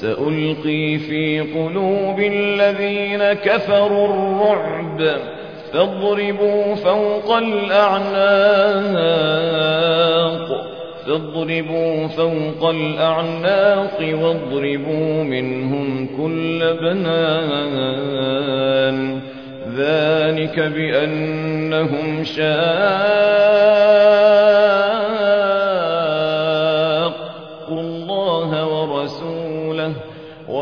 سألقي في قلوب الذين كفروا الرعب. فاضربوا فوق الأعناق. فاضربوا فوق الأعناق واضربوا منهم كل بنان. ذلك بأنهم شاقوا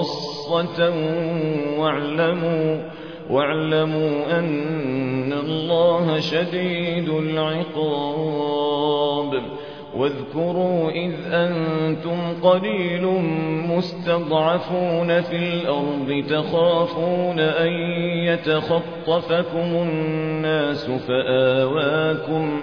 خاصة واعلموا واعلموا أن الله شديد العقاب. واذكروا إذ أنتم قليل مستضعفون في الأرض تخافون أن يتخطفكم الناس فآواكم فآواكم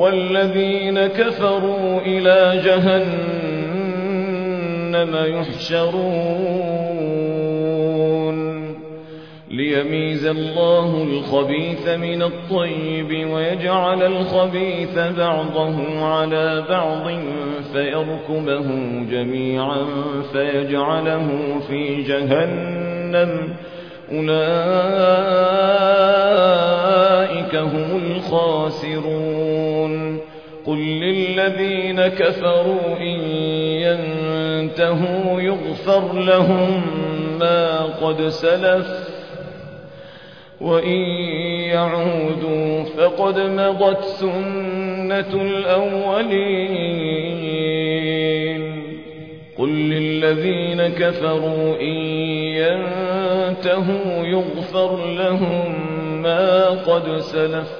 والذين كفروا إلى جهنم يحشرون. ليميز الله الخبيث من الطيب ويجعل الخبيث بعضه على بعض فيركبه جميعا فيجعله في جهنم. أولئك هم الخاسرون. للذين كفروا إن ينتهوا يغفر لهم ما قد سلف وإن يعودوا فقد مضت سنة الأولين. قل للذين كفروا إن ينتهوا يغفر لهم ما قد سلف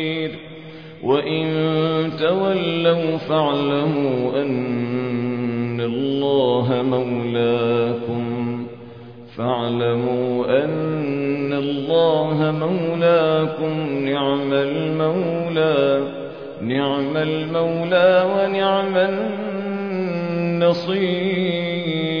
وإن تولوا فاعلموا أن الله مولاكم فاعلموا أن الله مولاكم نعم المولى نعم المولى ونعم النصير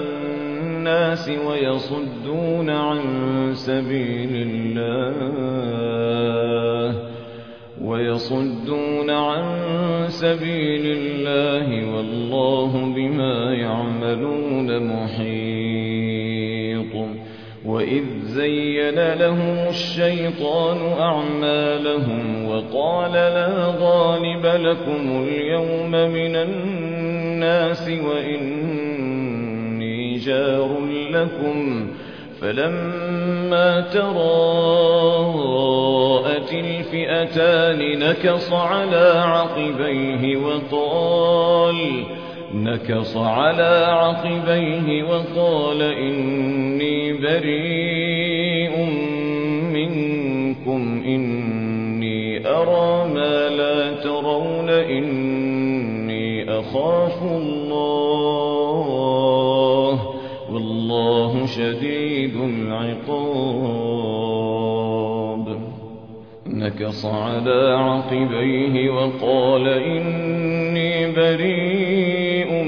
الناس ويصدون عن سبيل الله ويصدون عن سبيل الله والله بما يعملون محيط وإذ زين لهم الشيطان أعمالهم وقال لا غالب لكم اليوم من الناس وإني جار لكم فلما تراءت الفئتان نكص على عقبيه وقال نكص على عقبيه وقال إني بريء منكم إني أرى ما لا ترون إني أخاف الله. شديد العقاب. نكص على عقبيه وقال إني بريء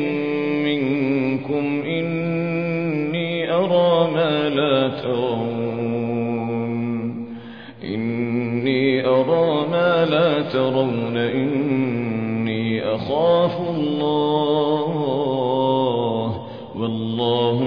منكم إني أرى ما لا ترون. إني أرى ما لا ترون إني أخاف الله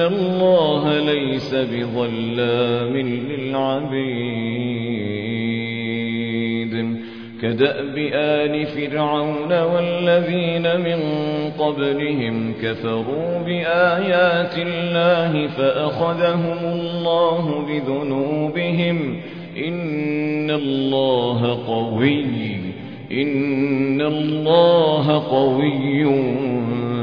الله ليس بظلام للعبيد كدأب آل فرعون والذين من قبلهم كفروا بآيات الله فأخذهم الله بذنوبهم إن الله قوي إن الله قوي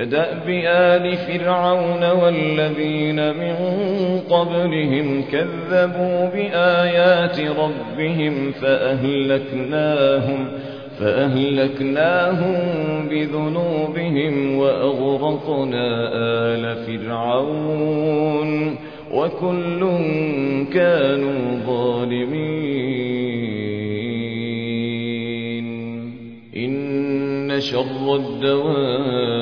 كدأب آل فرعون والذين من قبلهم كذبوا بآيات ربهم فأهلكناهم فأهلكناهم بذنوبهم وأغرقنا آل فرعون وكل كانوا ظالمين. إن شر الدواب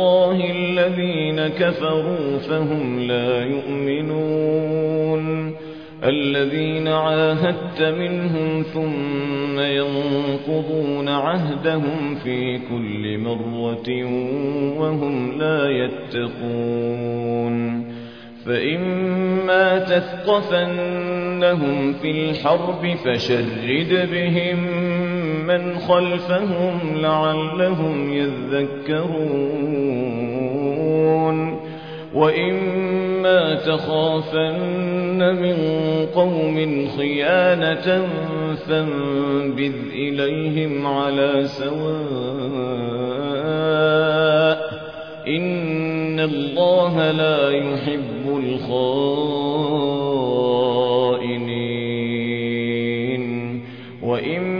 الله الذين كفروا فهم لا يؤمنون. الذين عاهدت منهم ثم ينقضون عهدهم في كل مرة وهم لا يتقون. فإما تثقفنهم في الحرب فشرد بهم من خلفهم لعلهم يذكرون وإما تخافن من قوم خيانة فانبذ إليهم على سواء إن الله لا يحب الخائنين وإما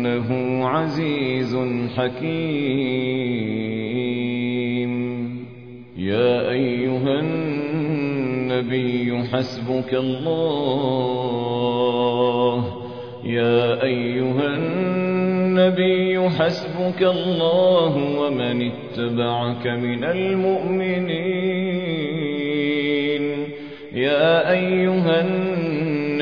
إنه عزيز حكيم. يا أيها النبي حسبك الله. يا أيها النبي حسبك الله ومن اتبعك من المؤمنين. يا أيها النبي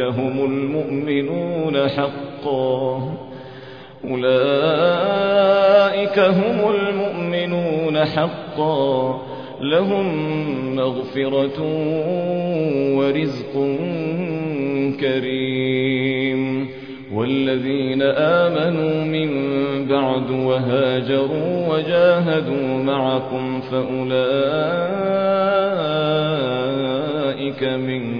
أولئك هم المؤمنون حقا. أولئك هم المؤمنون حقا. لهم مغفرة ورزق كريم. والذين آمنوا من بعد وهاجروا وجاهدوا معكم فأولئك منكم